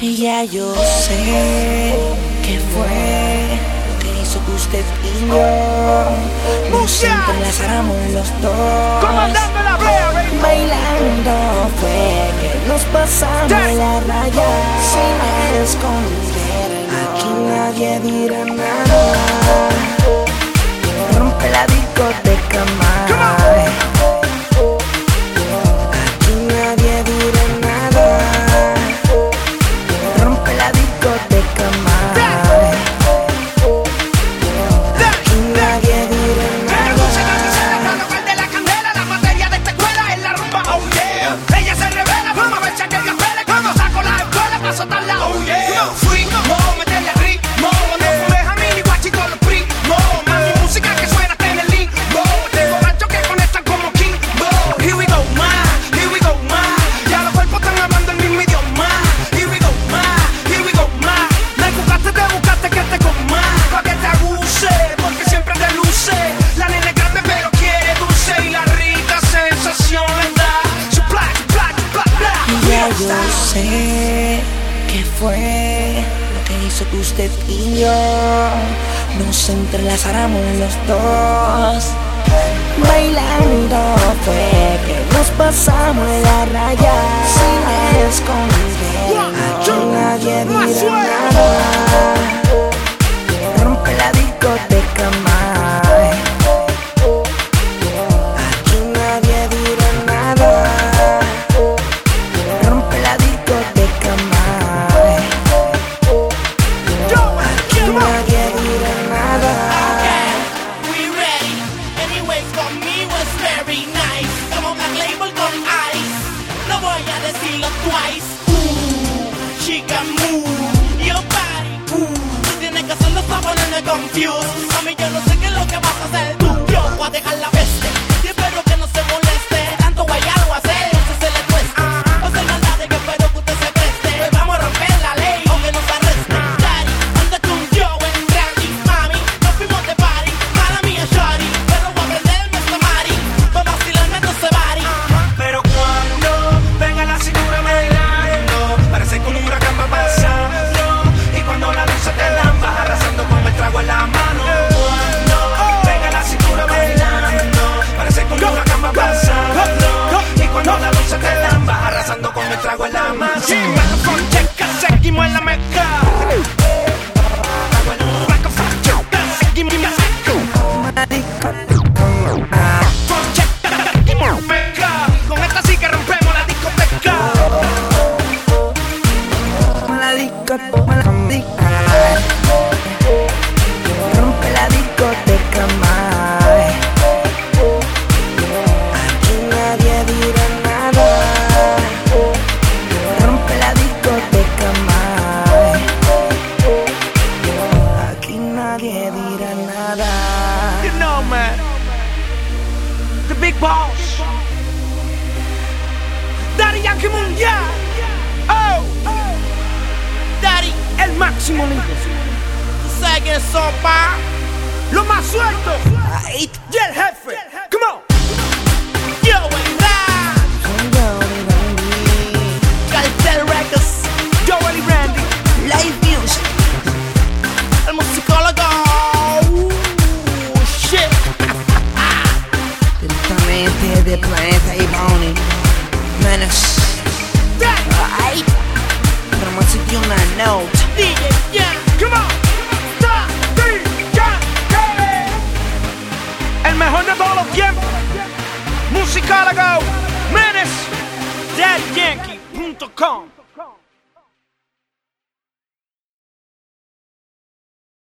Ya yo sé que fue que hizo que usted y yo nos entrelazáramos los dos. Comandando la Bailando fue que nos pasamos la raya sin esconder. Aquí nadie dirá nada. Rompe la discoteca. Yo sé que fue lo que hizo que usted y yo nos entrelazáramos los dos. Bailando fue que nos pasamos de la raya. chica, move your body, move. Tienes que hacerlo, está poniendo confused. Mami, yo no sé qué es lo que vas a hacer tú. Yo voy a dejar la peste. Big Boss. Daddy Yankee Mundial. Oh. Daddy, el máximo líder. ¿Tú sabes quiénes más sueltos. Y el jefe. Come on. El mejor de todos los tiempos. Musicalago, Menes, DaddyYankee.com.